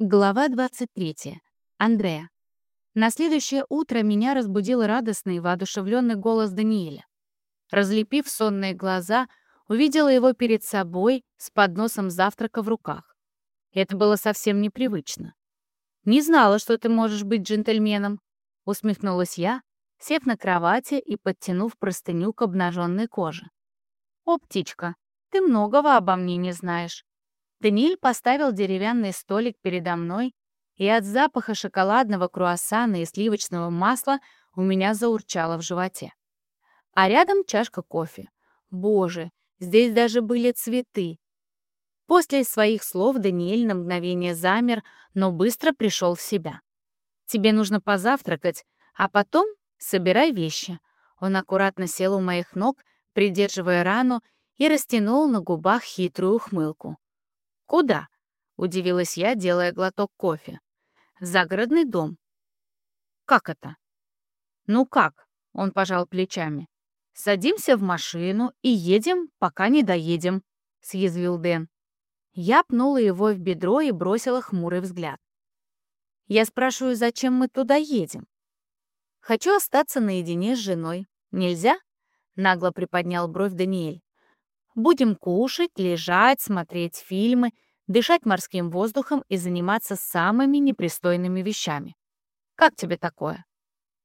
Глава 23. Андрея. На следующее утро меня разбудил радостный и воодушевленный голос Даниэля. Разлепив сонные глаза, увидела его перед собой с подносом завтрака в руках. Это было совсем непривычно. «Не знала, что ты можешь быть джентльменом», — усмехнулась я, сев на кровати и подтянув простыню к обнаженной коже. «О, птичка, ты многого обо мне не знаешь. Даниэль поставил деревянный столик передо мной, и от запаха шоколадного круассана и сливочного масла у меня заурчало в животе. А рядом чашка кофе. Боже, здесь даже были цветы. После своих слов Даниэль на мгновение замер, но быстро пришел в себя. «Тебе нужно позавтракать, а потом собирай вещи». Он аккуратно сел у моих ног, придерживая рану, и растянул на губах хитрую ухмылку. «Куда?» — удивилась я, делая глоток кофе. «Загородный дом». «Как это?» «Ну как?» — он пожал плечами. «Садимся в машину и едем, пока не доедем», — съязвил Дэн. Я пнула его в бедро и бросила хмурый взгляд. Я спрашиваю, зачем мы туда едем? Хочу остаться наедине с женой. Нельзя? Нагло приподнял бровь Даниэль. Будем кушать, лежать, смотреть фильмы, дышать морским воздухом и заниматься самыми непристойными вещами. Как тебе такое?»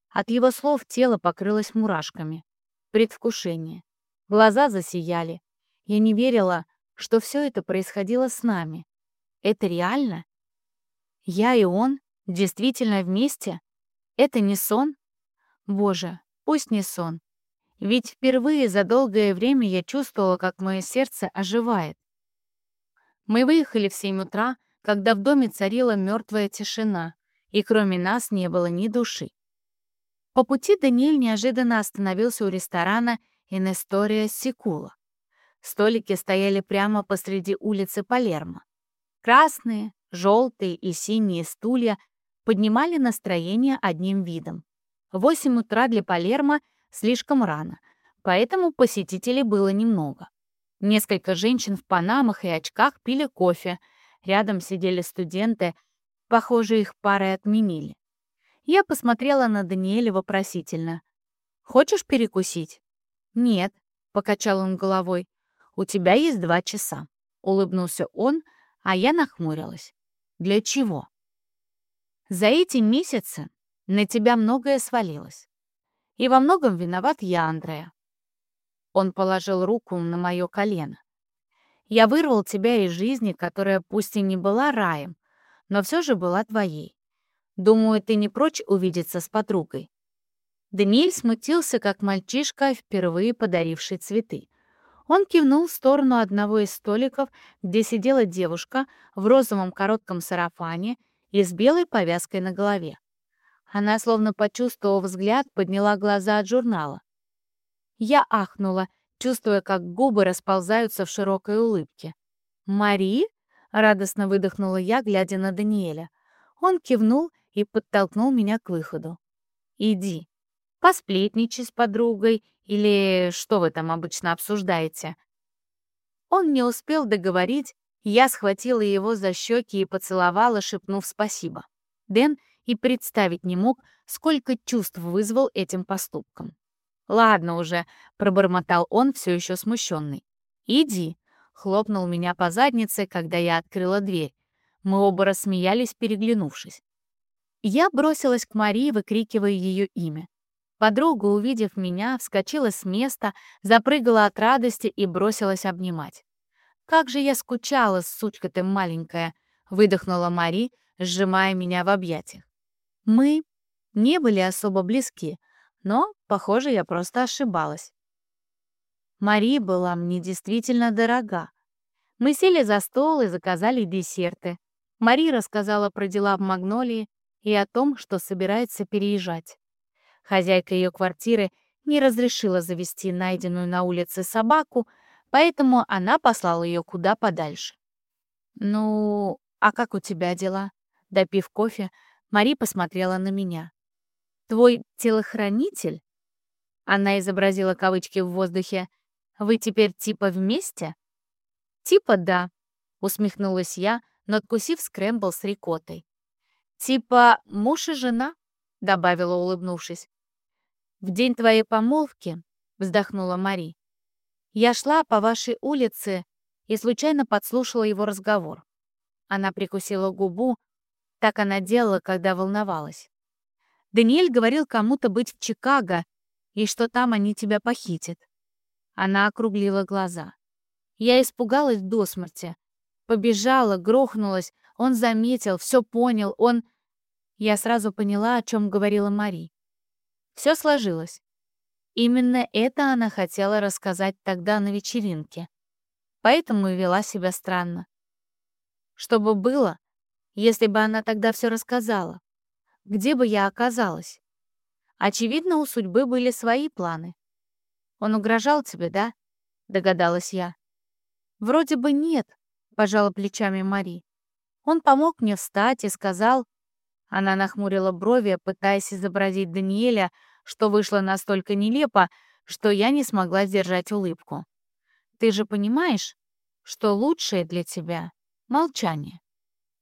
От его слов тело покрылось мурашками. Предвкушение. Глаза засияли. Я не верила, что все это происходило с нами. Это реально? Я и он действительно вместе? Это не сон? Боже, пусть не сон. Ведь впервые за долгое время я чувствовала, как мое сердце оживает. Мы выехали в 7 утра, когда в доме царила мертвая тишина, и кроме нас не было ни души. По пути Даниэль неожиданно остановился у ресторана «Инестория Сикула». Столики стояли прямо посреди улицы Палермо. Красные, желтые и синие стулья поднимали настроение одним видом. В 8 утра для Палермо — слишком рано, поэтому посетителей было немного. Несколько женщин в панамах и очках пили кофе, рядом сидели студенты, похоже, их парой отменили. Я посмотрела на Даниэля вопросительно. «Хочешь перекусить?» «Нет», — покачал он головой. «У тебя есть два часа», — улыбнулся он, а я нахмурилась. «Для чего?» «За эти месяцы на тебя многое свалилось. И во многом виноват я, Андрея. Он положил руку на мое колено. Я вырвал тебя из жизни, которая пусть и не была раем, но все же была твоей. Думаю, ты не прочь увидеться с подругой. Даниэль смутился, как мальчишка, впервые подаривший цветы. Он кивнул в сторону одного из столиков, где сидела девушка в розовом коротком сарафане и с белой повязкой на голове. Она, словно почувствовав взгляд, подняла глаза от журнала. Я ахнула, чувствуя, как губы расползаются в широкой улыбке. «Мари?» — радостно выдохнула я, глядя на Даниэля. Он кивнул и подтолкнул меня к выходу. «Иди, посплетничай с подругой или что вы там обычно обсуждаете». Он не успел договорить, я схватила его за щеки и поцеловала, шепнув спасибо. Дэн и представить не мог, сколько чувств вызвал этим поступком. «Ладно уже», — пробормотал он, все еще смущенный. «Иди», — хлопнул меня по заднице, когда я открыла дверь. Мы оба рассмеялись, переглянувшись. Я бросилась к Марии, выкрикивая ее имя. Подруга, увидев меня, вскочила с места, запрыгала от радости и бросилась обнимать. «Как же я скучала, сучка ты маленькая!» — выдохнула Мари, сжимая меня в объятиях. Мы не были особо близки, но, похоже, я просто ошибалась. Мари была мне действительно дорога. Мы сели за стол и заказали десерты. Мари рассказала про дела в Магнолии и о том, что собирается переезжать. Хозяйка ее квартиры не разрешила завести найденную на улице собаку, поэтому она послала ее куда подальше. «Ну, а как у тебя дела?» Допив кофе, Мари посмотрела на меня. «Твой телохранитель?» Она изобразила кавычки в воздухе. «Вы теперь типа вместе?» «Типа да», — усмехнулась я, надкусив скрэмбл с рикоттой. «Типа муж и жена?» — добавила, улыбнувшись. «В день твоей помолвки», — вздохнула Мари, «я шла по вашей улице и случайно подслушала его разговор». Она прикусила губу, так она делала, когда волновалась. Даниэль говорил кому-то быть в Чикаго и что там они тебя похитят. Она округлила глаза. Я испугалась до смерти. Побежала, грохнулась. Он заметил, все понял. Он... Я сразу поняла, о чем говорила Мари. Все сложилось. Именно это она хотела рассказать тогда на вечеринке. Поэтому и вела себя странно. Что бы было, если бы она тогда все рассказала? Где бы я оказалась? Очевидно, у судьбы были свои планы. Он угрожал тебе, да? Догадалась я. Вроде бы нет, пожала плечами Мари. Он помог мне встать и сказал... Она нахмурила брови, пытаясь изобразить Даниэля, что вышло настолько нелепо, что я не смогла сдержать улыбку. «Ты же понимаешь, что лучшее для тебя — молчание?»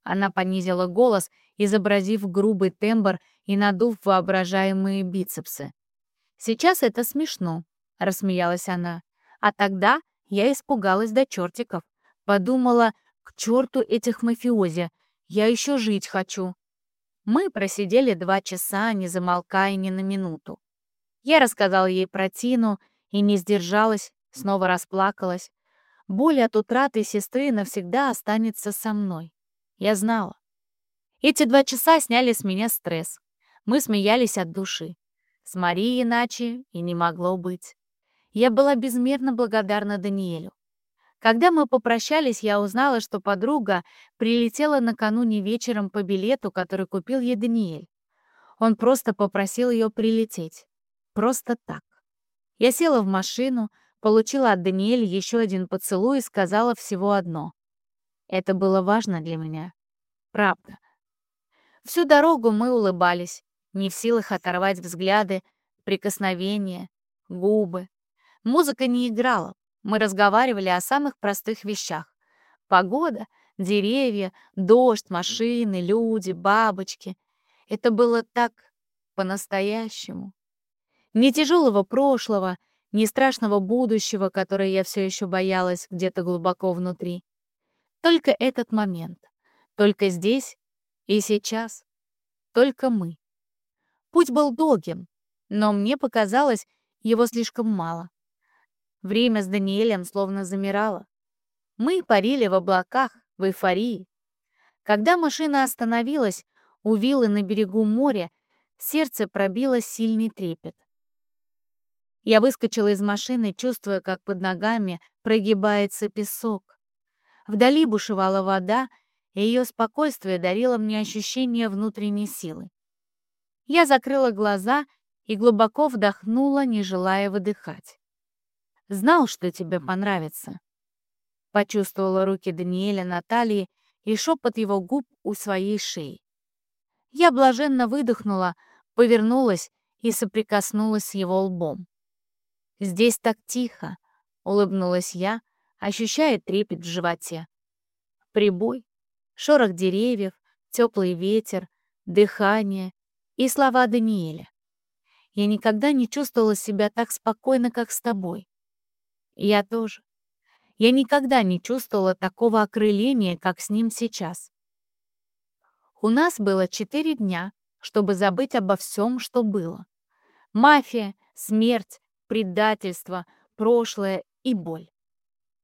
Она понизила голос, изобразив грубый тембр и надув воображаемые бицепсы. «Сейчас это смешно», — рассмеялась она. «А тогда я испугалась до чертиков. Подумала, к черту этих мафиози, я еще жить хочу». Мы просидели два часа, не замолкая ни на минуту. Я рассказала ей про Тину и не сдержалась, снова расплакалась. Боль от утраты сестры навсегда останется со мной. Я знала. Эти два часа сняли с меня стресс. Мы смеялись от души. С Марией иначе и не могло быть. Я была безмерно благодарна Даниэлю. Когда мы попрощались, я узнала, что подруга прилетела накануне вечером по билету, который купил ей Даниэль. Он просто попросил ее прилететь. Просто так. Я села в машину, получила от Даниэля еще один поцелуй и сказала всего одно. Это было важно для меня. Правда. Всю дорогу мы улыбались, не в силах оторвать взгляды, прикосновения, губы. Музыка не играла, мы разговаривали о самых простых вещах. Погода, деревья, дождь, машины, люди, бабочки. Это было так по-настоящему. Ни тяжелого прошлого, ни страшного будущего, которое я все еще боялась где-то глубоко внутри. Только этот момент. Только здесь и сейчас. Только мы. Путь был долгим, но мне показалось, его слишком мало. Время с Даниэлем словно замирало. Мы парили в облаках, в эйфории. Когда машина остановилась у виллы на берегу моря, сердце пробило сильный трепет. Я выскочила из машины, чувствуя, как под ногами прогибается песок. Вдали бушевала вода, и ее спокойствие дарило мне ощущение внутренней силы. Я закрыла глаза и глубоко вдохнула, не желая выдыхать. «Знал, что тебе понравится». Почувствовала руки Даниэля на талии и шепот его губ у своей шеи. Я блаженно выдохнула, повернулась и соприкоснулась с его лбом. «Здесь так тихо», — улыбнулась я, ощущая трепет в животе. Прибой, шорох деревьев, теплый ветер, дыхание и слова Даниэля. Я никогда не чувствовала себя так спокойно, как с тобой. Я тоже. Я никогда не чувствовала такого окрыления, как с ним сейчас. У нас было четыре дня, чтобы забыть обо всем, что было. Мафия, смерть, предательство, прошлое и боль.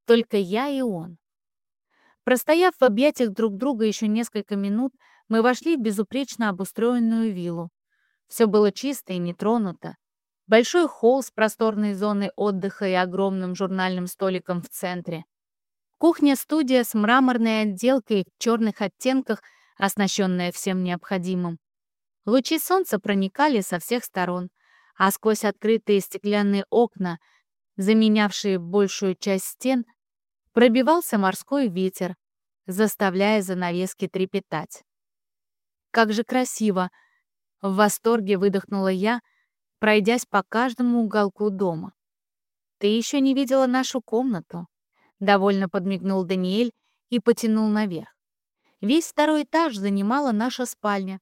Только я и он. Простояв в объятиях друг друга еще несколько минут, мы вошли в безупречно обустроенную виллу. Все было чисто и нетронуто. Большой холл с просторной зоной отдыха и огромным журнальным столиком в центре. Кухня-студия с мраморной отделкой в черных оттенках, оснащенная всем необходимым. Лучи солнца проникали со всех сторон — а сквозь открытые стеклянные окна, заменявшие большую часть стен, пробивался морской ветер, заставляя занавески трепетать. «Как же красиво!» — в восторге выдохнула я, пройдясь по каждому уголку дома. «Ты еще не видела нашу комнату?» — довольно подмигнул Даниэль и потянул наверх. Весь второй этаж занимала наша спальня.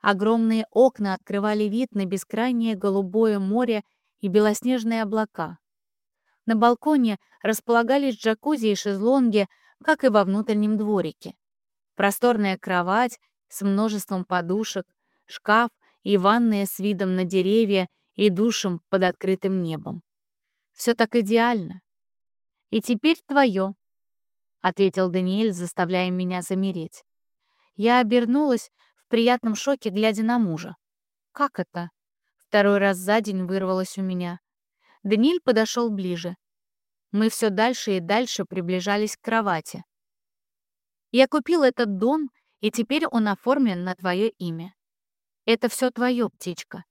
Огромные окна открывали вид на бескрайнее голубое море и белоснежные облака. На балконе располагались джакузи и шезлонги, как и во внутреннем дворике. Просторная кровать с множеством подушек, шкаф и ванная с видом на деревья и душем под открытым небом. Все так идеально. И теперь твое, — ответил Даниэль, заставляя меня замереть. Я обернулась в приятном шоке, глядя на мужа. «Как это?» Второй раз за день вырвалось у меня. Даниэль подошел ближе. Мы все дальше и дальше приближались к кровати. «Я купил этот дом, и теперь он оформлен на твое имя. Это все твое, птичка».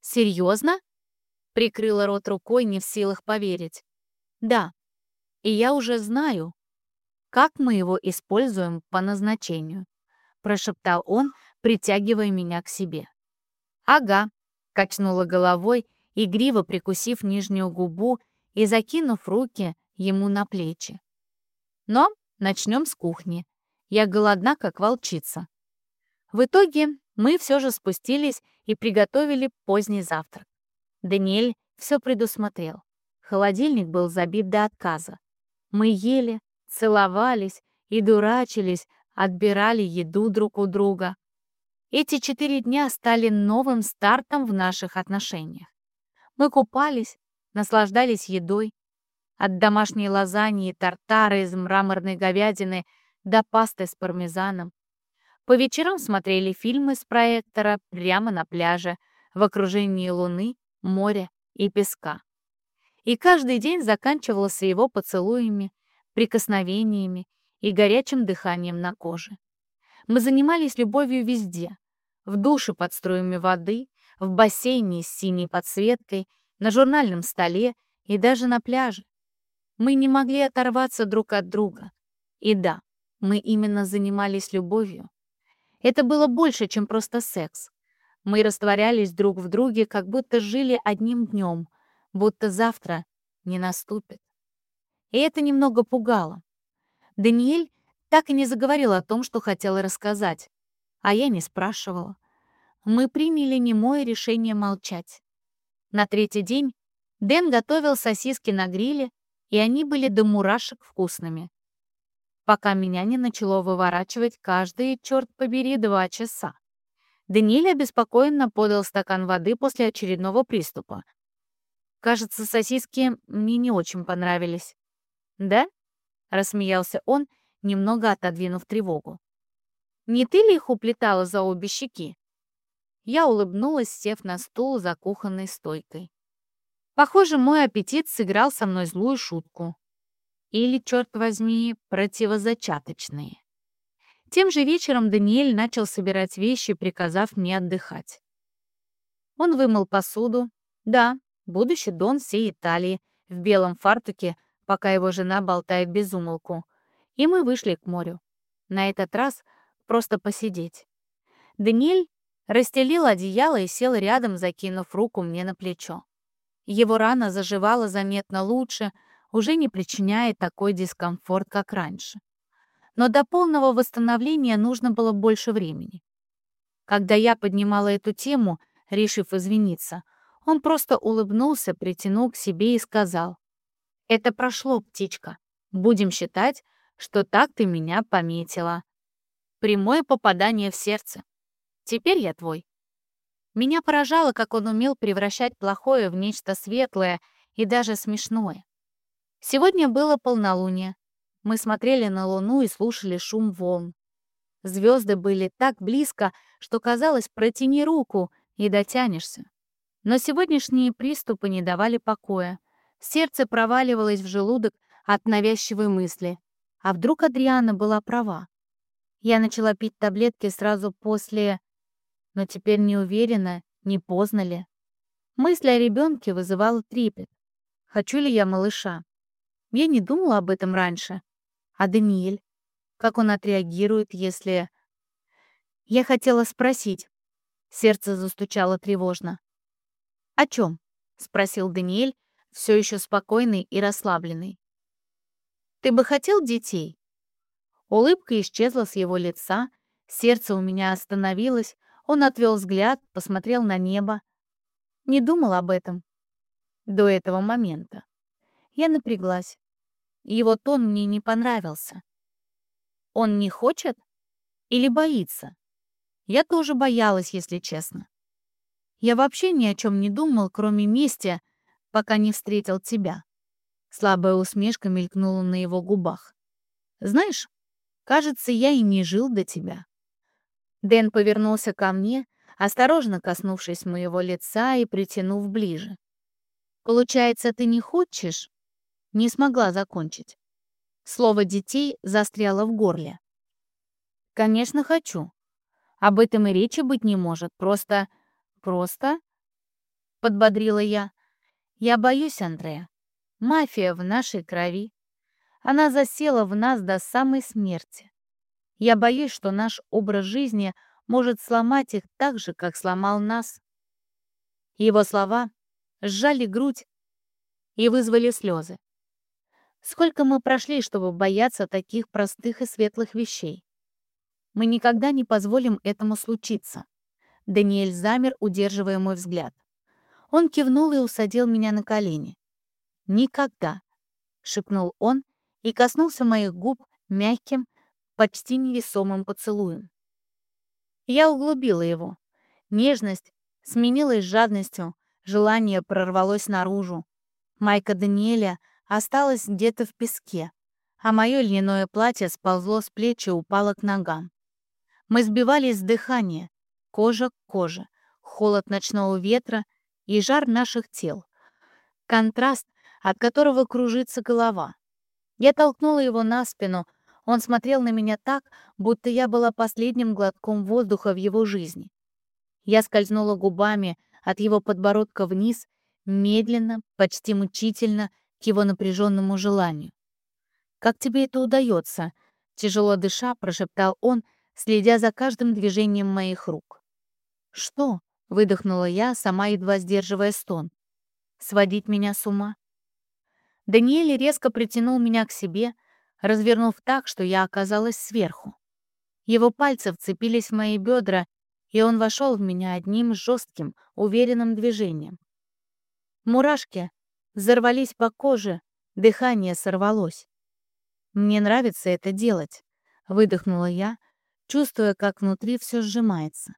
«Серьезно?» — прикрыла рот рукой, не в силах поверить. «Да, и я уже знаю, как мы его используем по назначению», — прошептал он, притягивая меня к себе. «Ага», — качнула головой, игриво прикусив нижнюю губу и закинув руки ему на плечи. «Но начнем с кухни. Я голодна, как волчица». В итоге мы все же спустились и приготовили поздний завтрак. Даниэль все предусмотрел. Холодильник был забит до отказа. Мы ели, целовались и дурачились, отбирали еду друг у друга. Эти четыре дня стали новым стартом в наших отношениях. Мы купались, наслаждались едой. От домашней лазаньи и тартара из мраморной говядины до пасты с пармезаном. По вечерам смотрели фильмы с проектора прямо на пляже, в окружении луны, моря и песка. И каждый день заканчивался его поцелуями, прикосновениями и горячим дыханием на коже. Мы занимались любовью везде. В душе под струями воды, в бассейне с синей подсветкой, на журнальном столе и даже на пляже. Мы не могли оторваться друг от друга. И да, мы именно занимались любовью. Это было больше, чем просто секс. Мы растворялись друг в друге, как будто жили одним днем, будто завтра не наступит и это немного пугало. Даниэль так и не заговорил о том, что хотела рассказать, а я не спрашивала. Мы приняли немое решение молчать. На третий день Дэн готовил сосиски на гриле, и они были до мурашек вкусными. Пока меня не начало выворачивать каждые, черт побери, два часа. Даниэль обеспокоенно подал стакан воды после очередного приступа. Кажется, сосиски мне не очень понравились. «Да?» — рассмеялся он, немного отодвинув тревогу. «Не ты ли их уплетала за обе щеки?» Я улыбнулась, сев на стул за кухонной стойкой. Похоже, мой аппетит сыграл со мной злую шутку. Или, черт возьми, противозачаточные. Тем же вечером Даниэль начал собирать вещи, приказав мне отдыхать. Он вымыл посуду. Да, будущий дон всей Италии в белом фартуке пока его жена болтает без умолку. И мы вышли к морю. На этот раз просто посидеть. Даниэль расстелил одеяло и сел рядом, закинув руку мне на плечо. Его рана заживала заметно лучше, уже не причиняя такой дискомфорт, как раньше. Но до полного восстановления нужно было больше времени. Когда я поднимала эту тему, решив извиниться, он просто улыбнулся, притянул к себе и сказал, это прошло, птичка. Будем считать, что так ты меня пометила. Прямое попадание в сердце. Теперь я твой. Меня поражало, как он умел превращать плохое в нечто светлое и даже смешное. Сегодня было полнолуние. Мы смотрели на луну и слушали шум волн. Звезды были так близко, что казалось, протяни руку и дотянешься. Но сегодняшние приступы не давали покоя. Сердце проваливалось в желудок от навязчивой мысли. А вдруг Адриана была права? Я начала пить таблетки сразу после... Но теперь не уверена, не поздно ли. Мысль о ребенке вызывала трепет. Хочу ли я малыша? Я не думала об этом раньше. А Даниэль? Как он отреагирует, если... Я хотела спросить. Сердце застучало тревожно. «О чем?» — спросил Даниэль, все еще спокойный и расслабленный. «Ты бы хотел детей?» Улыбка исчезла с его лица, сердце у меня остановилось, он отвел взгляд, посмотрел на небо. Не думал об этом до этого момента. Я напряглась. Его тон мне не понравился. Он не хочет или боится? Я тоже боялась, если честно. Я вообще ни о чем не думал, кроме мести, пока не встретил тебя. Слабая усмешка мелькнула на его губах. Знаешь, кажется, я и не жил до тебя. Дэн повернулся ко мне, осторожно коснувшись моего лица и притянув ближе. Получается, ты не хочешь? Не смогла закончить. Слово «детей» застряло в горле. Конечно, хочу. Об этом и речи быть не может. Просто... просто... Подбодрила я. Я боюсь, Андрея. Мафия в нашей крови. Она засела в нас до самой смерти. Я боюсь, что наш образ жизни может сломать их так же, как сломал нас. Его слова сжали грудь и вызвали слезы. Сколько мы прошли, чтобы бояться таких простых и светлых вещей? Мы никогда не позволим этому случиться. Даниэль замер, удерживая мой взгляд. Он кивнул и усадил меня на колени. «Никогда», — шепнул он и коснулся моих губ мягким, почти невесомым поцелуем. Я углубила его. Нежность сменилась жадностью, Желание прорвалось наружу. Майка Даниэля осталась где-то в песке, а мое льняное платье сползло с плеч и упало к ногам. Мы сбивались с дыхания, кожа к коже, холод ночного ветра и жар наших тел. Контраст, от которого кружится голова. Я толкнула его на спину, он смотрел на меня так, будто я была последним глотком воздуха в его жизни. Я скользнула губами от его подбородка вниз, медленно, почти мучительно, к его напряженному желанию. «Как тебе это удается?» — тяжело дыша, прошептал он, следя за каждым движением моих рук. «Что?» — выдохнула я, сама едва сдерживая стон. «Сводить меня с ума?» Даниэль резко притянул меня к себе, развернув так, что я оказалась сверху. Его пальцы вцепились в мои бедра, и он вошел в меня одним жестким, уверенным движением. Мурашки взорвались по коже, дыхание сорвалось. «Мне нравится это делать», — выдохнула я, чувствуя, как внутри все сжимается.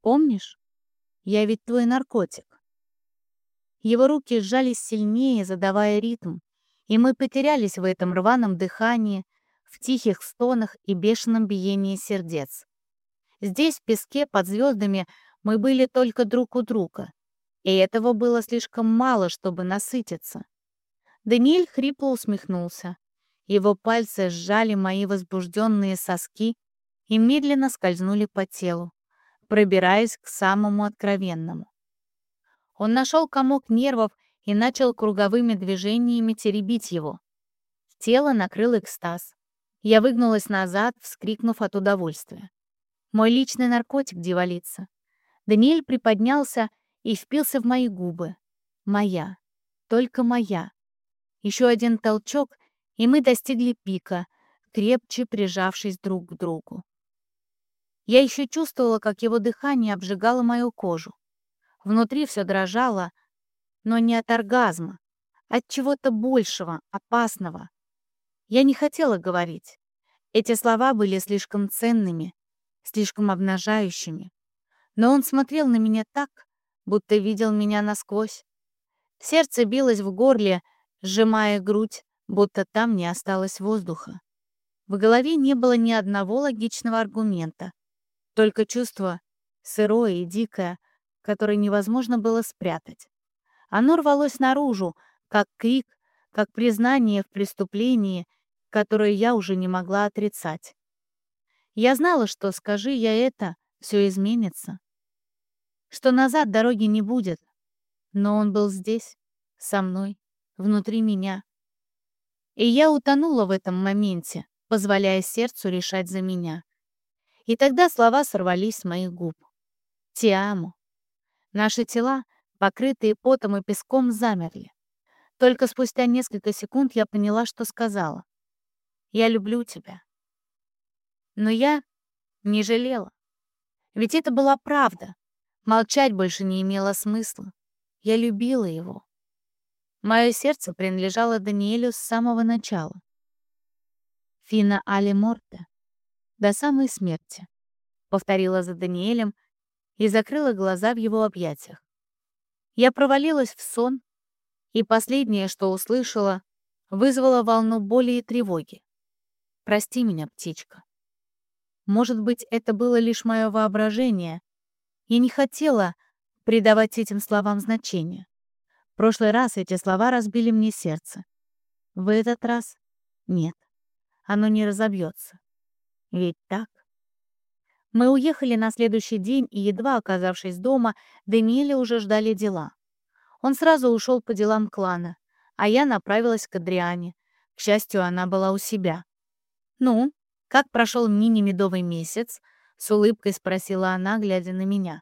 «Помнишь? Я ведь твой наркотик». Его руки сжались сильнее, задавая ритм, и мы потерялись в этом рваном дыхании, в тихих стонах и бешеном биении сердец. Здесь, в песке, под звездами, мы были только друг у друга. И этого было слишком мало, чтобы насытиться. Даниэль хрипло усмехнулся. Его пальцы сжали мои возбужденные соски и медленно скользнули по телу, пробираясь к самому откровенному. Он нашел комок нервов и начал круговыми движениями теребить его. Тело накрыл экстаз. Я выгнулась назад, вскрикнув от удовольствия. Мой личный наркотик, дьяволица. Даниэль приподнялся и впился в мои губы. Моя. Только моя. Еще один толчок, и мы достигли пика, крепче прижавшись друг к другу. Я еще чувствовала, как его дыхание обжигало мою кожу. Внутри все дрожало, но не от оргазма, от чего-то большего, опасного. Я не хотела говорить. Эти слова были слишком ценными, слишком обнажающими. Но он смотрел на меня так, будто видел меня насквозь. Сердце билось в горле, сжимая грудь, будто там не осталось воздуха. В голове не было ни одного логичного аргумента, только чувство сырое и дикое, которое невозможно было спрятать. Оно рвалось наружу, как крик, как признание в преступлении, которое я уже не могла отрицать. Я знала, что, скажи я это, все изменится. Что назад дороги не будет. Но он был здесь, со мной, внутри меня. И я утонула в этом моменте, позволяя сердцу решать за меня. И тогда слова сорвались с моих губ. Тиаму. Наши тела, покрытые потом и песком, замерли. Только спустя несколько секунд я поняла, что сказала. «Я люблю тебя». Но я не жалела. Ведь это была правда. Молчать больше не имело смысла. Я любила его. Мое сердце принадлежало Даниэлю с самого начала. Фина Али Морте. До самой смерти. Повторила за Даниэлем и закрыла глаза в его объятиях. Я провалилась в сон, и последнее, что услышала, вызвало волну боли и тревоги. «Прости меня, птичка». Может быть, это было лишь мое воображение. Я не хотела придавать этим словам значения. В прошлый раз эти слова разбили мне сердце. В этот раз нет. Оно не разобьется. Ведь так? Мы уехали на следующий день, и, едва оказавшись дома, Даниэля уже ждали дела. Он сразу ушел по делам клана, а я направилась к Адриане. К счастью, она была у себя. «Ну, как прошел мини-медовый месяц?» — с улыбкой спросила она, глядя на меня.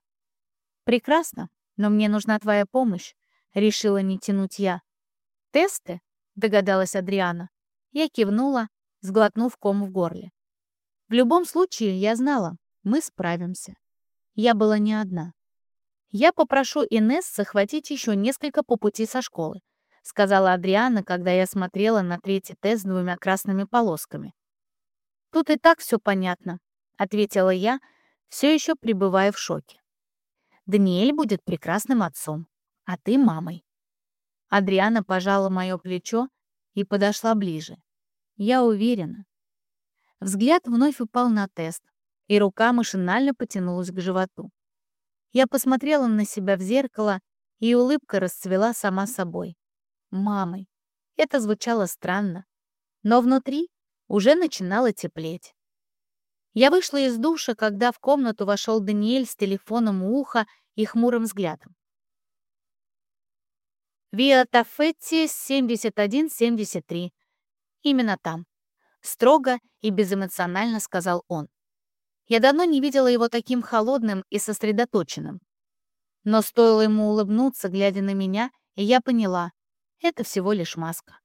«Прекрасно, но мне нужна твоя помощь. Решила не тянуть я. «Тесты?» — догадалась Адриана. Я кивнула, сглотнув ком в горле. В любом случае, я знала, мы справимся. Я была не одна. «Я попрошу Инесс захватить еще несколько по пути со школы», сказала Адриана, когда я смотрела на третий тест с двумя красными полосками. «Тут и так все понятно», — ответила я, все еще пребывая в шоке. «Даниэль будет прекрасным отцом а ты мамой». Адриана пожала мое плечо и подошла ближе. Я уверена. Взгляд вновь упал на тест, и рука машинально потянулась к животу. Я посмотрела на себя в зеркало, и улыбка расцвела сама собой. Мамой. Это звучало странно, но внутри уже начинало теплеть. Я вышла из душа, когда в комнату вошел Даниэль с телефоном у уха и хмурым взглядом. Виа Тафетти 7173. Именно там. Строго и безэмоционально сказал он. Я давно не видела его таким холодным и сосредоточенным. Но стоило ему улыбнуться, глядя на меня, и я поняла, это всего лишь маска.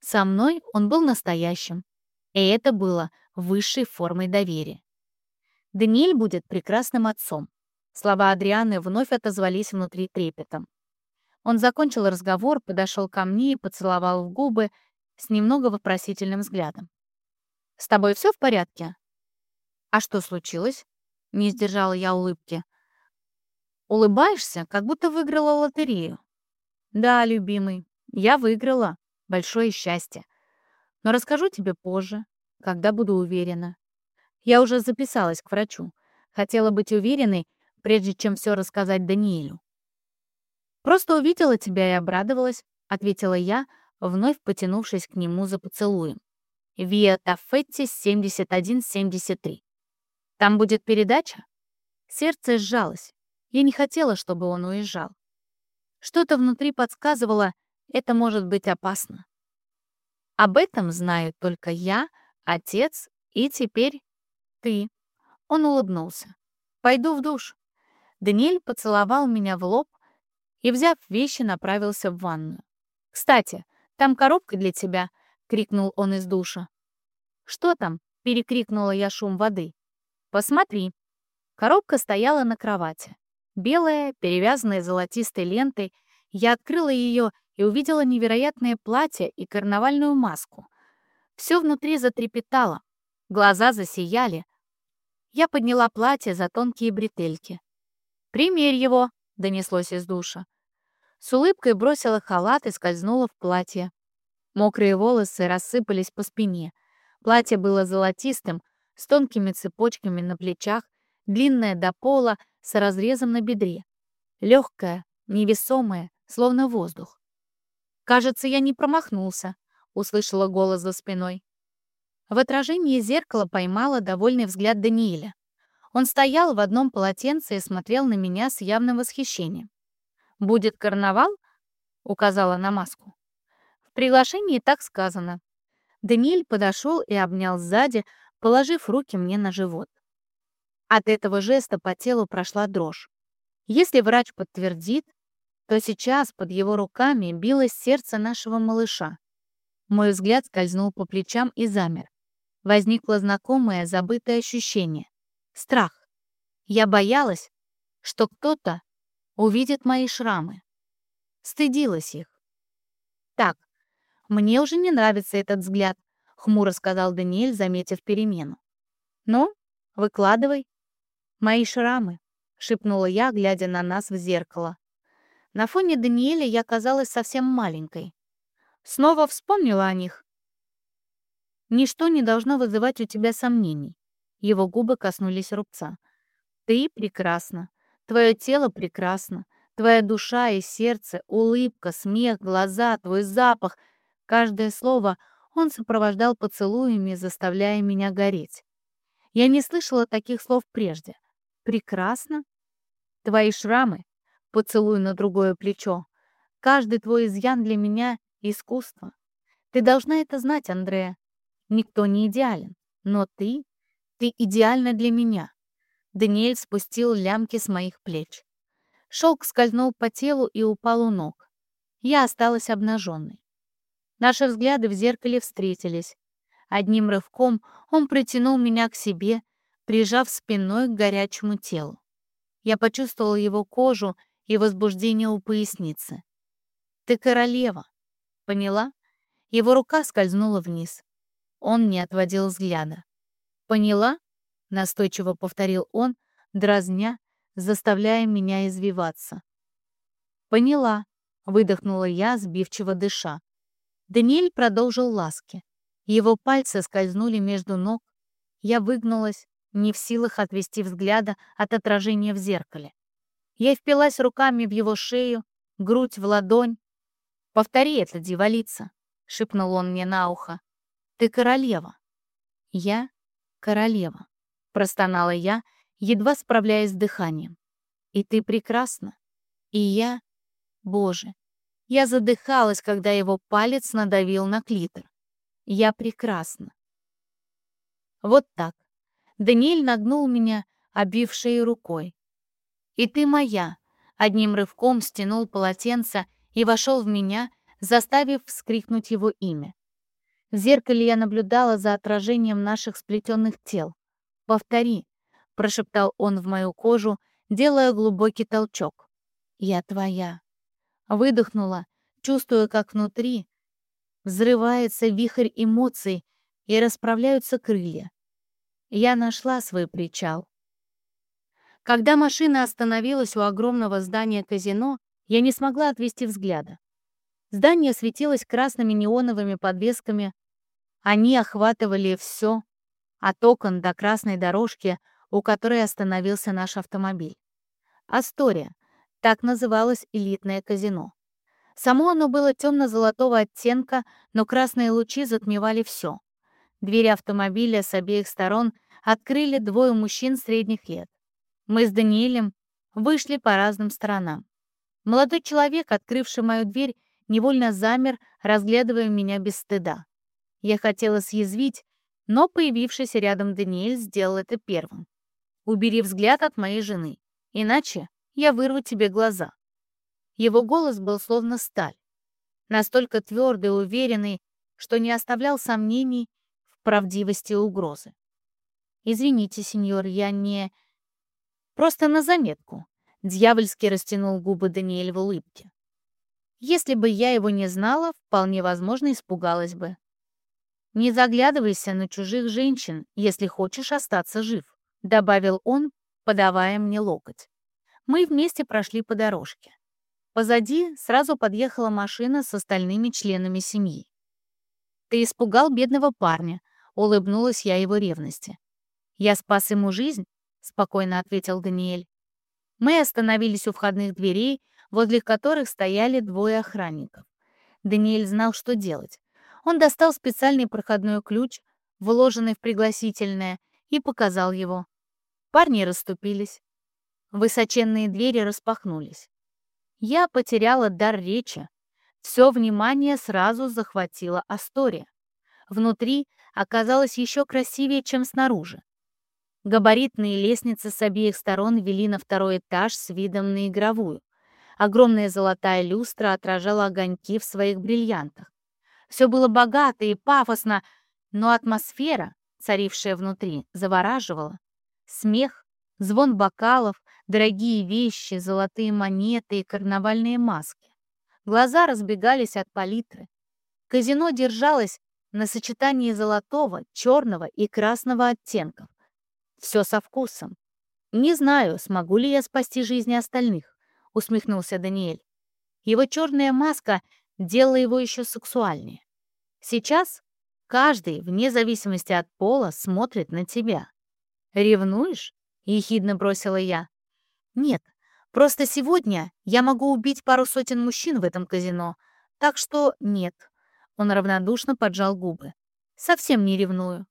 Со мной он был настоящим, и это было высшей формой доверия. Даниэль будет прекрасным отцом. Слова Адрианы вновь отозвались внутри трепетом. Он закончил разговор, подошел ко мне и поцеловал в губы с немного вопросительным взглядом. «С тобой все в порядке?» «А что случилось?» — не сдержала я улыбки. «Улыбаешься, как будто выиграла лотерею». «Да, любимый, я выиграла. Большое счастье. Но расскажу тебе позже, когда буду уверена. Я уже записалась к врачу. Хотела быть уверенной, прежде чем все рассказать Даниэлю. «Просто увидела тебя и обрадовалась», — ответила я, вновь потянувшись к нему за поцелуем. «Виа Тафетти 7173. Там будет передача?» Сердце сжалось. Я не хотела, чтобы он уезжал. Что-то внутри подсказывало, это может быть опасно. Об этом знаю только я, отец и теперь ты. Он улыбнулся. «Пойду в душ». Даниэль поцеловал меня в лоб, и, взяв вещи, направился в ванную. «Кстати, там коробка для тебя!» — крикнул он из душа. «Что там?» — перекрикнула я шум воды. «Посмотри». Коробка стояла на кровати. Белая, перевязанная золотистой лентой, я открыла ее и увидела невероятное платье и карнавальную маску. Все внутри затрепетало, глаза засияли. Я подняла платье за тонкие бретельки. «Примерь его», — донеслось из душа. С улыбкой бросила халат и скользнула в платье. Мокрые волосы рассыпались по спине. Платье было золотистым, с тонкими цепочками на плечах, длинное до пола, с разрезом на бедре. Легкое, невесомое, словно воздух. «Кажется, я не промахнулся», — услышала голос за спиной. В отражении зеркала поймала довольный взгляд Даниэля. Он стоял в одном полотенце и смотрел на меня с явным восхищением. «Будет карнавал?» — указала на маску. В приглашении так сказано. Даниэль подошел и обнял сзади, положив руки мне на живот. От этого жеста по телу прошла дрожь. Если врач подтвердит, то сейчас под его руками билось сердце нашего малыша. Мой взгляд скользнул по плечам и замер. возникло знакомое забытое ощущение. Страх. Я боялась, что кто-то увидит мои шрамы. Стыдилась их. «Так, мне уже не нравится этот взгляд», — хмуро сказал Даниэль, заметив перемену. «Ну, выкладывай». «Мои шрамы», — шепнула я, глядя на нас в зеркало. На фоне Даниэля я казалась совсем маленькой. Снова вспомнила о них. Ничто не должно вызывать у тебя сомнений. Его губы коснулись рубца. Ты прекрасна. Твое тело прекрасно. Твоя душа и сердце, улыбка, смех, глаза, твой запах. Каждое слово он сопровождал поцелуями, заставляя меня гореть. Я не слышала таких слов прежде. Прекрасно. Твои шрамы, поцелуй на другое плечо. Каждый твой изъян для меня — искусство. Ты должна это знать, Андрея. Никто не идеален, но ты, ты идеальна для меня. Даниэль спустил лямки с моих плеч. Шелк скользнул по телу и упал у ног. Я осталась обнаженной. Наши взгляды в зеркале встретились. Одним рывком он притянул меня к себе, прижав спиной к горячему телу. Я почувствовала его кожу и возбуждение у поясницы. «Ты королева!» «Поняла?» Его рука скользнула вниз. Он не отводил взгляда. «Поняла?» — настойчиво повторил он, дразня, заставляя меня извиваться. «Поняла», — выдохнула я, сбивчиво дыша. Даниэль продолжил ласки. Его пальцы скользнули между ног. Я выгнулась, не в силах отвести взгляда от отражения в зеркале. Я впилась руками в его шею, грудь в ладонь. «Повтори это, дьяволица», — шепнул он мне на ухо. Ты королева. Я королева, простонала я, едва справляясь с дыханием. И ты прекрасна. И я... Боже, я задыхалась, когда его палец надавил на клитор. Я прекрасна. Вот так. Даниэль нагнул меня, обив шею рукой. «И ты моя!» Одним рывком стянул полотенце и вошел в меня, заставив вскрикнуть его имя. В зеркале я наблюдала за отражением наших сплетенных тел. «Повтори», — прошептал он в мою кожу, делая глубокий толчок. «Я твоя». Выдохнула, чувствуя, как внутри взрывается вихрь эмоций и расправляются крылья. Я нашла свой причал. Когда машина остановилась у огромного здания казино, я не смогла отвести взгляда. Здание светилось красными неоновыми подвесками. Они охватывали все, от окон до красной дорожки, у которой остановился наш автомобиль. Астория. Так называлось элитное казино. Само оно было темно-золотого оттенка, но красные лучи затмевали все. Двери автомобиля с обеих сторон открыли двое мужчин средних лет. Мы с Даниэлем вышли по разным сторонам. Молодой человек, открывший мою дверь, невольно замер, разглядывая меня без стыда. Я хотела съязвить, но появившийся рядом Даниэль сделал это первым. «Убери взгляд от моей жены, иначе я вырву тебе глаза». Его голос был словно сталь, настолько твердый и уверенный, что не оставлял сомнений в правдивости угрозы. «Извините, сеньор, я не...» «Просто на заметку», — дьявольски растянул губы Даниэль в улыбке. Если бы я его не знала, вполне возможно, испугалась бы. «Не заглядывайся на чужих женщин, если хочешь остаться жив», — добавил он, подавая мне локоть. Мы вместе прошли по дорожке. Позади сразу подъехала машина с остальными членами семьи. «Ты испугал бедного парня», — улыбнулась я его ревности. «Я спас ему жизнь», — спокойно ответил Даниэль. Мы остановились у входных дверей, возле которых стояли двое охранников. Даниэль знал, что делать. Он достал специальный проходной ключ, вложенный в пригласительное, и показал его. Парни расступились. Высоченные двери распахнулись. Я потеряла дар речи. Все внимание сразу захватила Астория. Внутри оказалось еще красивее, чем снаружи. Габаритные лестницы с обеих сторон вели на второй этаж с видом на игровую. Огромная золотая люстра отражала огоньки в своих бриллиантах. Все было богато и пафосно, но атмосфера царившая внутри, завораживала. Смех, звон бокалов, дорогие вещи, золотые монеты и карнавальные маски. Глаза разбегались от палитры. Казино держалось на сочетании золотого, черного и красного оттенков. Все со вкусом. «Не знаю, смогу ли я спасти жизни остальных», — усмехнулся Даниэль. Его черная маска делала его еще сексуальнее. Сейчас каждый, вне зависимости от пола, смотрит на тебя. «Ревнуешь?» — ехидно бросила я. «Нет, просто сегодня я могу убить пару сотен мужчин в этом казино, так что нет». Он равнодушно поджал губы. «Совсем не ревную».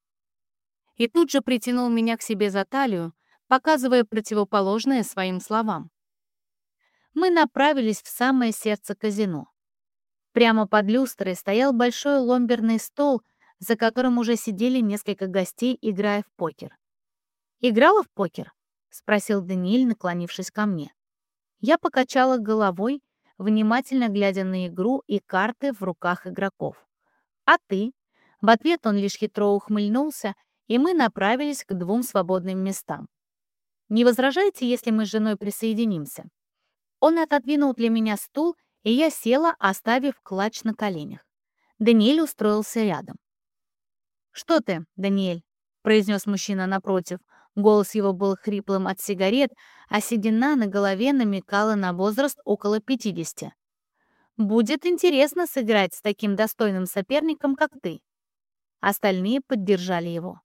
И тут же притянул меня к себе за талию, показывая противоположное своим словам. Мы направились в самое сердце казино. Прямо под люстрой стоял большой ломберный стол, за которым уже сидели несколько гостей, играя в покер. «Играла в покер?» — спросил Даниэль, наклонившись ко мне. Я покачала головой, внимательно глядя на игру и карты в руках игроков. «А ты?» В ответ он лишь хитро ухмыльнулся, и мы направились к двум свободным местам. Не возражаете, если мы с женой присоединимся?» Он отодвинул для меня стул, и я села, оставив клатч на коленях. Даниэль устроился рядом. «Что ты, Даниэль?» — произнес мужчина напротив. Голос его был хриплым от сигарет, а седина на голове намекала на возраст около 50. «Будет интересно сыграть с таким достойным соперником, как ты». Остальные поддержали его.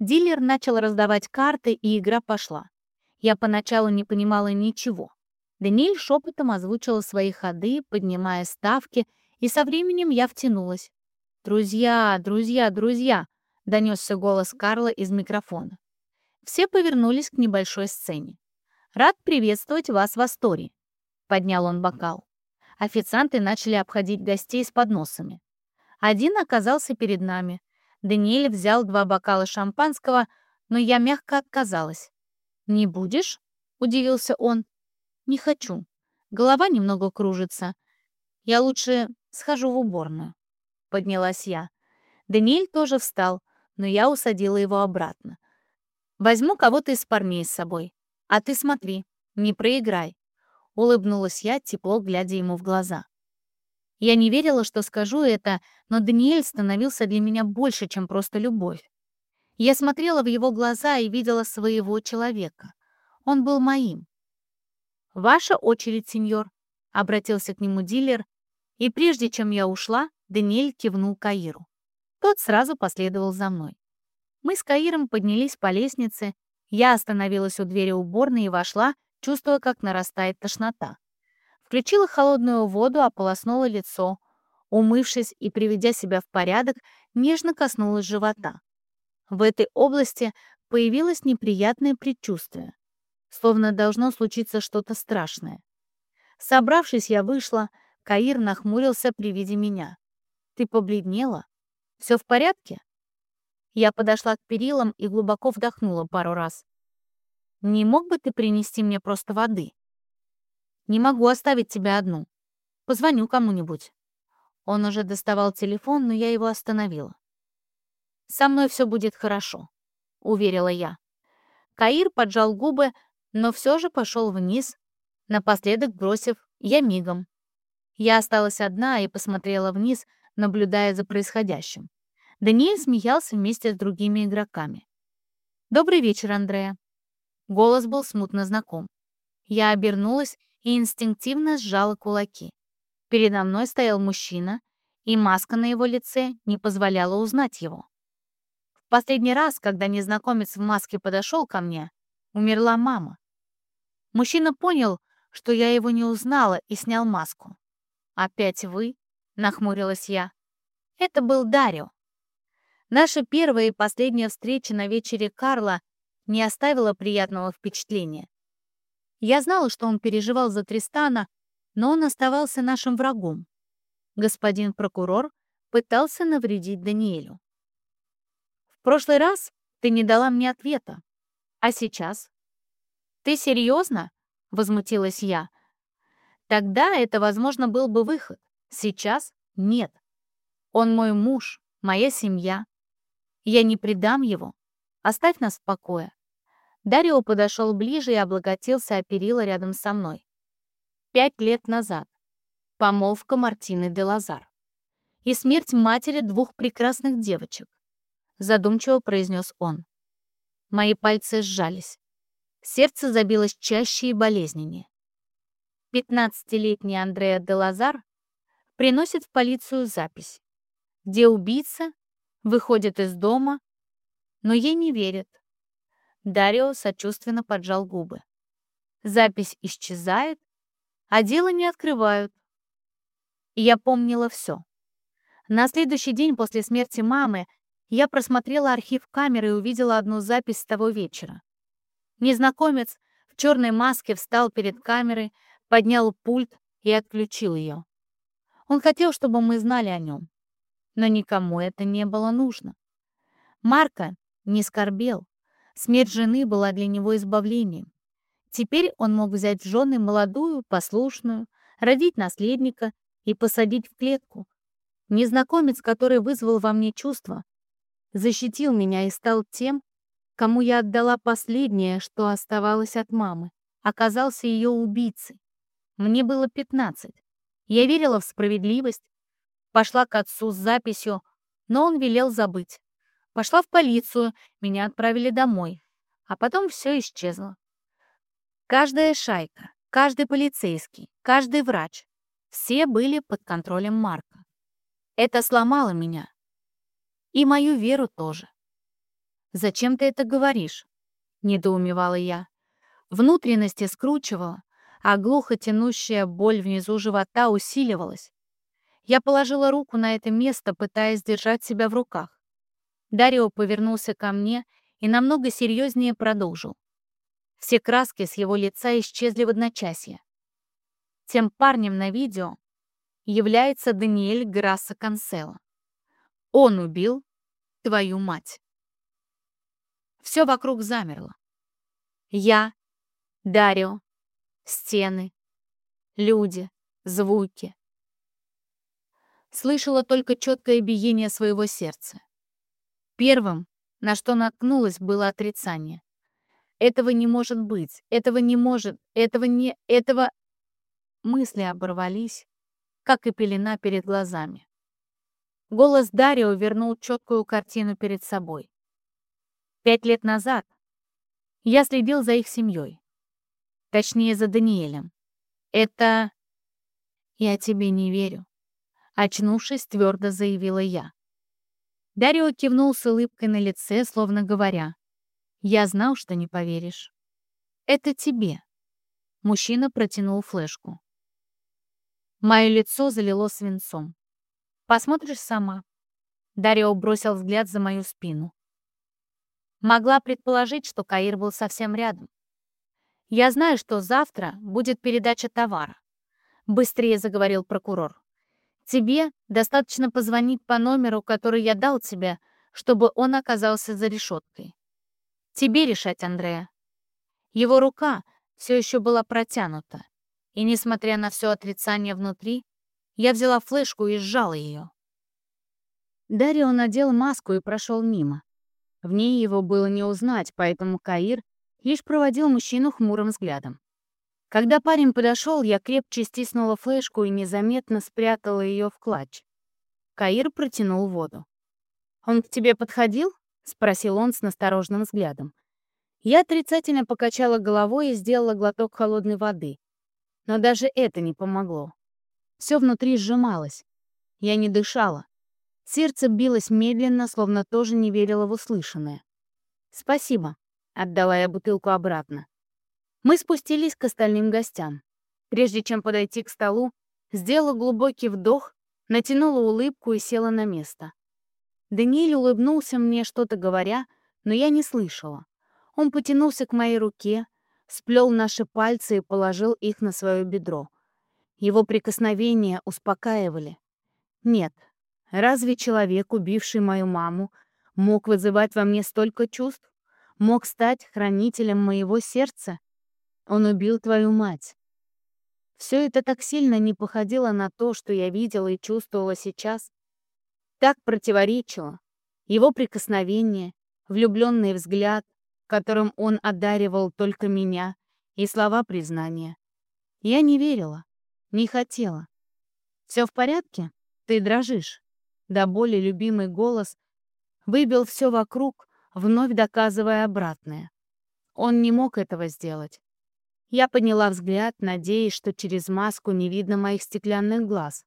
Дилер начал раздавать карты, и игра пошла. Я поначалу не понимала ничего. Даниэль шепотом озвучил свои ходы, поднимая ставки, и со временем я втянулась. «Друзья, друзья, друзья!» — донесся голос Карла из микрофона. Все повернулись к небольшой сцене. «Рад приветствовать вас в Асторе», — поднял он бокал. Официанты начали обходить гостей с подносами. Один оказался перед нами, Даниэль взял два бокала шампанского, но я мягко отказалась. «Не будешь?» — удивился он. «Не хочу. Голова немного кружится. Я лучше схожу в уборную». Поднялась я. Даниэль тоже встал, но я усадила его обратно. «Возьму кого-то из парней с собой. А ты смотри, не проиграй». Улыбнулась я, тепло глядя ему в глаза. Я не верила, что скажу это, но Даниэль становился для меня больше, чем просто любовь. Я смотрела в его глаза и видела своего человека. Он был моим. «Ваша очередь, сеньор», — обратился к нему дилер, и прежде чем я ушла, Даниэль кивнул Каиру. Тот сразу последовал за мной. Мы с Каиром поднялись по лестнице, я остановилась у двери уборной и вошла, чувствуя, как нарастает тошнота. Включила холодную воду, ополоснула лицо. Умывшись и приведя себя в порядок, нежно коснулась живота. В этой области появилось неприятное предчувствие. Словно должно случиться что-то страшное. Собравшись, я вышла. Каир нахмурился при виде меня. «Ты побледнела? Все в порядке?» Я подошла к перилам и глубоко вдохнула пару раз. «Не мог бы ты принести мне просто воды?» Не могу оставить тебя одну. Позвоню кому-нибудь». Он уже доставал телефон, но я его остановила. «Со мной все будет хорошо», — уверила я. Каир поджал губы, но все же пошел вниз, напоследок бросив «я мигом». Я осталась одна и посмотрела вниз, наблюдая за происходящим. Даниэль смеялся вместе с другими игроками. «Добрый вечер, Андрея». Голос был смутно знаком. Я обернулась и инстинктивно сжала кулаки. Передо мной стоял мужчина, и маска на его лице не позволяла узнать его. В последний раз, когда незнакомец в маске подошел ко мне, умерла мама. Мужчина понял, что я его не узнала, и снял маску. «Опять вы?» — нахмурилась я. Это был Дарио. Наша первая и последняя встреча на вечере Карла не оставила приятного впечатления. Я знала, что он переживал за Тристана, но он оставался нашим врагом. Господин прокурор пытался навредить Даниэлю. «В прошлый раз ты не дала мне ответа. А сейчас?» «Ты серьезно?» — возмутилась я. «Тогда это, возможно, был бы выход. Сейчас нет. Он мой муж, моя семья. Я не предам его. Оставь нас в покое. Дарио подошел ближе и облокотился о перила рядом со мной. Пять лет назад. Помолвка Мартины де Лазар. И смерть матери двух прекрасных девочек. Задумчиво произнес он. Мои пальцы сжались. Сердце забилось чаще и болезненнее. Пятнадцатилетний Андреа де Лазар приносит в полицию запись, где убийца выходит из дома, но ей не верят. Дарио сочувственно поджал губы. Запись исчезает, а дело не открывают. И я помнила все. На следующий день после смерти мамы я просмотрела архив камеры и увидела одну запись с того вечера. Незнакомец в черной маске встал перед камерой, поднял пульт и отключил ее. Он хотел, чтобы мы знали о нем. Но никому это не было нужно. Марка не скорбел. Смерть жены была для него избавлением. Теперь он мог взять жены молодую, послушную, родить наследника и посадить в клетку. Незнакомец, который вызвал во мне чувства, защитил меня и стал тем, кому я отдала последнее, что оставалось от мамы, оказался ее убийцей. Мне было 15. Я верила в справедливость, пошла к отцу с записью, но он велел забыть. Пошла в полицию, меня отправили домой, а потом все исчезло. Каждая шайка, каждый полицейский, каждый врач — все были под контролем Марка. Это сломало меня. И мою веру тоже. «Зачем ты это говоришь?» — недоумевала я. Внутренности скручивала, а глухо тянущая боль внизу живота усиливалась. Я положила руку на это место, пытаясь держать себя в руках. Дарио повернулся ко мне и намного серьезнее продолжил. Все краски с его лица исчезли в одночасье. Тем парнем на видео является Даниэль Грасса Канцело. Он убил твою мать. Все вокруг замерло. Я, Дарио, стены, люди, звуки. Слышала только четкое биение своего сердца. Первым, на что наткнулась, было отрицание. Этого не может быть, этого не может, этого не, этого... Мысли оборвались, как и пелена перед глазами. Голос Дарио вернул четкую картину перед собой. Пять лет назад я следил за их семьей. Точнее, за Даниэлем. Это... Я тебе не верю. Очнувшись, твердо заявила я. Дарио кивнул с улыбкой на лице, словно говоря. Я знал, что не поверишь. Это тебе. Мужчина протянул флешку. Мое лицо залило свинцом. Посмотришь сама. Дарио бросил взгляд за мою спину. Могла предположить, что Каир был совсем рядом. «Я знаю, что завтра будет передача товара», — быстрее заговорил прокурор. «Тебе достаточно позвонить по номеру, который я дал тебе, чтобы он оказался за решеткой. Тебе решать, Андрея». Его рука все еще была протянута, и, несмотря на все отрицание внутри, я взяла флешку и сжала ее. Дарио надел маску и прошел мимо. В ней его было не узнать, поэтому Каир лишь проводил мужчину хмурым взглядом. Когда парень подошел, я крепче стиснула флешку и незаметно спрятала ее в клатч. Каир протянул воду. «Он к тебе подходил?» — спросил он с насторожным взглядом. Я отрицательно покачала головой и сделала глоток холодной воды. Но даже это не помогло. Все внутри сжималось. Я не дышала. Сердце билось медленно, словно тоже не верило в услышанное. «Спасибо», Отдала я бутылку обратно. Мы спустились к остальным гостям. Прежде чем подойти к столу, сделала глубокий вдох, натянула улыбку и села на место. Даниэль улыбнулся мне, что-то говоря, но я не слышала. Он потянулся к моей руке, сплел наши пальцы и положил их на свое бедро. Его прикосновения успокаивали. Нет, разве человек, убивший мою маму, мог вызывать во мне столько чувств? мог стать хранителем моего сердца? Он убил твою мать. Все это так сильно не походило на то, что я видела и чувствовала сейчас. Так противоречило. Его прикосновение, влюбленный взгляд, которым он одаривал только меня, и слова признания. Я не верила, не хотела. «Все в порядке? Ты дрожишь?» До боли любимый голос выбил все вокруг, вновь доказывая обратное. Он не мог этого сделать. Я подняла взгляд, надеясь, что через маску не видно моих стеклянных глаз.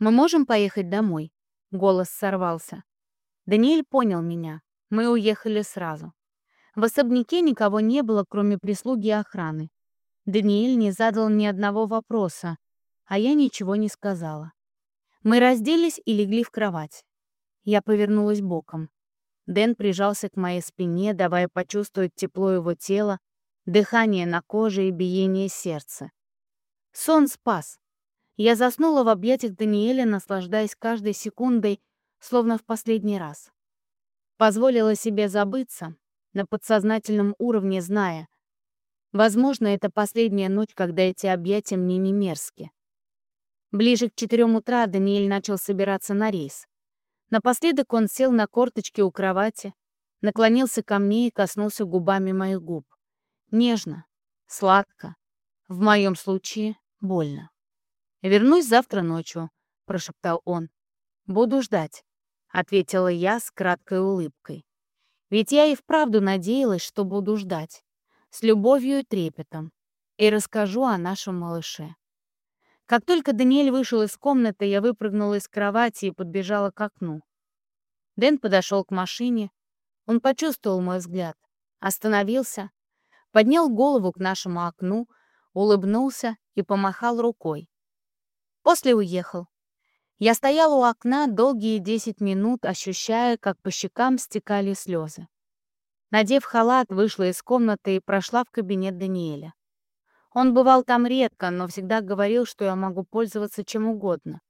«Мы можем поехать домой?» Голос сорвался. Даниэль понял меня. Мы уехали сразу. В особняке никого не было, кроме прислуги и охраны. Даниэль не задал ни одного вопроса, а я ничего не сказала. Мы разделись и легли в кровать. Я повернулась боком. Дэн прижался к моей спине, давая почувствовать тепло его тела, дыхание на коже и биение сердца. Сон спас. Я заснула в объятиях Даниэля, наслаждаясь каждой секундой, словно в последний раз. Позволила себе забыться, на подсознательном уровне зная. Возможно, это последняя ночь, когда эти объятия мне не мерзки. Ближе к четырем утра Даниэль начал собираться на рейс. Напоследок он сел на корточки у кровати, наклонился ко мне и коснулся губами моих губ. Нежно, сладко, в моем случае больно. «Вернусь завтра ночью», — прошептал он. «Буду ждать», — ответила я с краткой улыбкой. Ведь я и вправду надеялась, что буду ждать. С любовью и трепетом. И расскажу о нашем малыше. Как только Даниэль вышел из комнаты, я выпрыгнула из кровати и подбежала к окну. Дэн подошел к машине. Он почувствовал мой взгляд. Остановился, поднял голову к нашему окну, улыбнулся и помахал рукой. После уехал. Я стояла у окна долгие десять минут, ощущая, как по щекам стекали слезы. Надев халат, вышла из комнаты и прошла в кабинет Даниэля. Он бывал там редко, но всегда говорил, что я могу пользоваться чем угодно.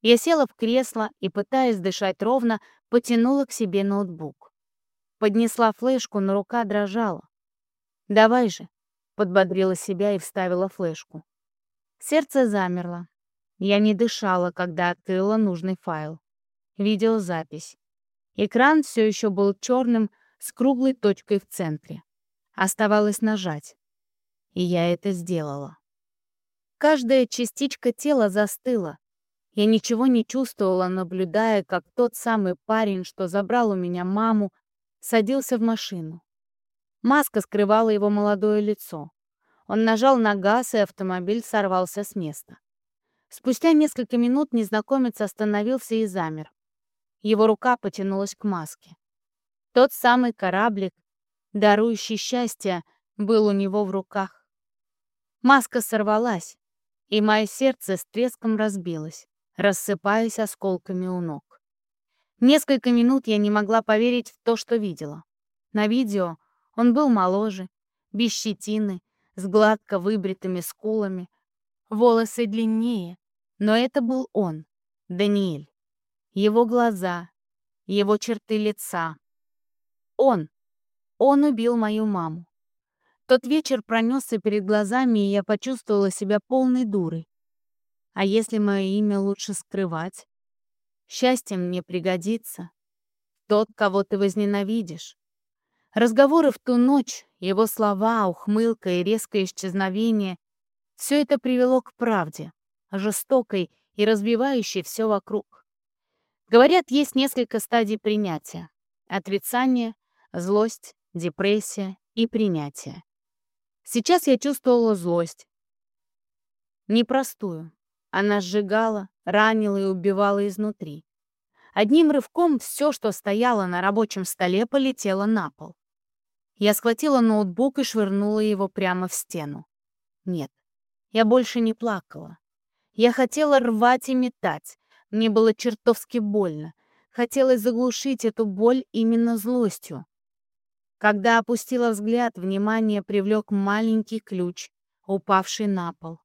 Я села в кресло и, пытаясь дышать ровно, потянула к себе ноутбук. Поднесла флешку, но рука дрожала. «Давай же», — подбодрила себя и вставила флешку. Сердце замерло. Я не дышала, когда открыла нужный файл. Видеозапись. Экран все еще был черным, с круглой точкой в центре. Оставалось нажать. И я это сделала. Каждая частичка тела застыла. Я ничего не чувствовала, наблюдая, как тот самый парень, что забрал у меня маму, садился в машину. Маска скрывала его молодое лицо. Он нажал на газ, и автомобиль сорвался с места. Спустя несколько минут незнакомец остановился и замер. Его рука потянулась к маске. Тот самый кораблик, дарующий счастье, был у него в руках. Маска сорвалась, и мое сердце с треском разбилось, рассыпаясь осколками у ног. Несколько минут я не могла поверить в то, что видела. На видео он был моложе, без щетины, с гладко выбритыми скулами, волосы длиннее, но это был он, Даниэль. Его глаза, его черты лица. Он. Он убил мою маму. Тот вечер пронесся перед глазами, и я почувствовала себя полной дурой. А если мое имя лучше скрывать? Счастье мне пригодится. Тот, кого ты возненавидишь. Разговоры в ту ночь, его слова, ухмылка и резкое исчезновение — все это привело к правде жестокой и разбивающей все вокруг. Говорят, есть несколько стадий принятия. Отрицание, злость, депрессия и принятие. Сейчас я чувствовала злость. Непростую. Она сжигала, ранила и убивала изнутри. Одним рывком все, что стояло на рабочем столе, полетело на пол. Я схватила ноутбук и швырнула его прямо в стену. Нет, я больше не плакала. Я хотела рвать и метать. Мне было чертовски больно. Хотелось заглушить эту боль именно злостью. Когда опустила взгляд, внимание привлек маленький ключ, упавший на пол.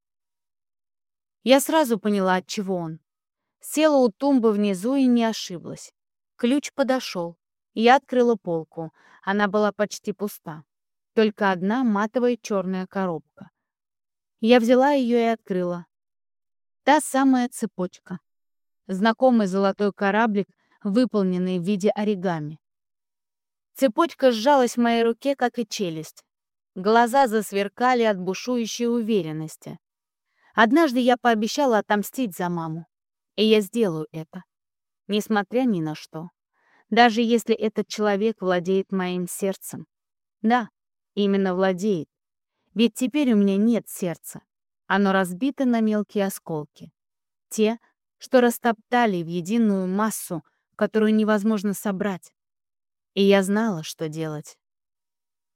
Я сразу поняла, от чего он. Села у тумбы внизу и не ошиблась. Ключ подошел. Я открыла полку. Она была почти пуста. Только одна матовая черная коробка. Я взяла ее и открыла. Та самая цепочка. Знакомый золотой кораблик выполненный в виде оригами. Цепочка сжалась в моей руке, как и челюсть. Глаза засверкали от бушующей уверенности. Однажды я пообещала отомстить за маму. И я сделаю это. Несмотря ни на что. Даже если этот человек владеет моим сердцем. Да, именно владеет. Ведь теперь у меня нет сердца. Оно разбито на мелкие осколки. Те, что растоптали в единую массу, которую невозможно собрать. И я знала, что делать.